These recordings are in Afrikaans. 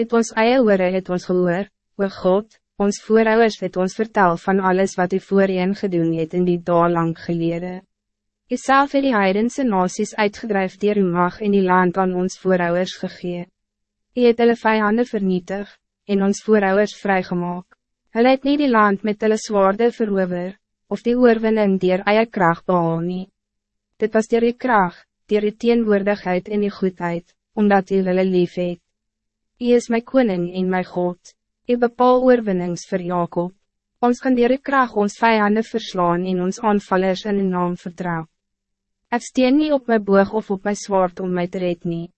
Met ons eie oore het ons gehoor, o God, ons voorouders het ons vertel van alles wat u voorheen gedoen het in die dag lang gelede. U self het die heidense nasies uitgedrijf dier uw mag in die land aan ons voorouders gegee. U het hulle vijanden vernietig, en ons voorouders vrygemaak. Hulle het nie die land met hulle zwaarde verover, of die oorwinning dier eie kracht behaal nie. Dit was dier die kracht, dier die teenwoordigheid en die goedheid, omdat u hulle lief het. U is my koning en my God, u bepaal oorwinnings voor Jacob. Ons kan dier die kracht ons vijanden verslaan en ons aanvallers in die naam vertrouw. Ik steen niet op mijn boog of op mijn zwaard om mij te red nie.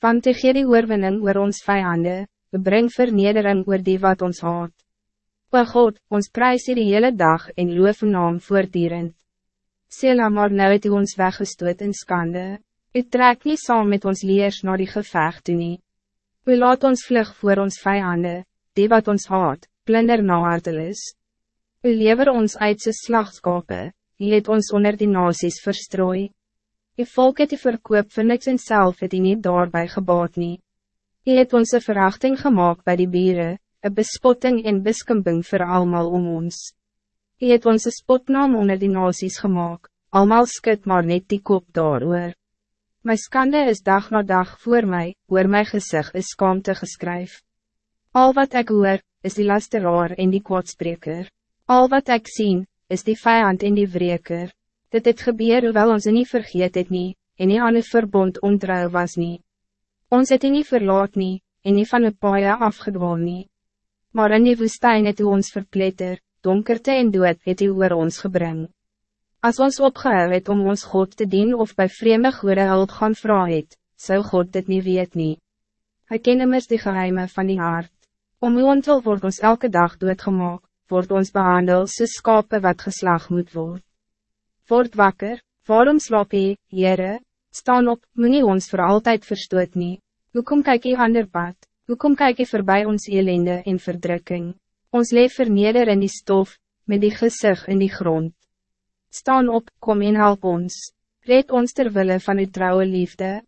Want ik gee die oorwinning oor ons vijanden, we breng vernedering oor die wat ons haat. O God, ons prijs die hele dag en loof naam voortdurend. Sela maar nou het u ons weggestoot in skande. U trek niet saam met ons leers naar die gevecht toe nie. U laat ons vlug voor ons vijanden, die wat ons haat, plunder na hartelis. U lever ons uit sy slagskape, u het ons onder die nasies verstrooi. U volk het u verkoop vir niks en self het u nie daarby gebaat nie. U het ons een verachting gemaakt bij die bieren, een bespotting en beskimping voor allemaal om ons. Je het onze spotnaam onder die nasies gemaakt, allemaal skit maar net die kop daar oor. My skande is dag na dag voor mij, oor my gezicht is skaamte geskryf. Al wat ik hoor, is die lasteraar en die kwaadspreker. Al wat ik zie, is die vijand en die wreker. Dit het gebeur hoewel ons nie vergeet het nie, en nie aan het verbond ontrouw was nie. Ons het nie verlaat nie, en nie van het paaie afgedwaal nie. Maar in die woestijn het u ons verpletter, donkerte en dood het u oor ons gebring. Als ons opgehou het om ons God te dien of bij vreemde goede hulp gaan vraag het, zou God dit niet weet nie. Hy ken immers die geheime van die hart. Om u ontwil wordt ons elke dag doodgemaak, wordt ons behandeld soos skape wat geslag moet worden. Word wakker, waarom slaap jy, Heere? Staan op, moet nie ons voor altijd verstoot nie. Hoekom kyk jy ander pad? Hoekom kyk jy voorbij ons elende en verdrukking? Ons leef verneder in die stof, met die gezicht in die grond. Staan op, kom en help ons. Red ons terwille van uw trouwe liefde.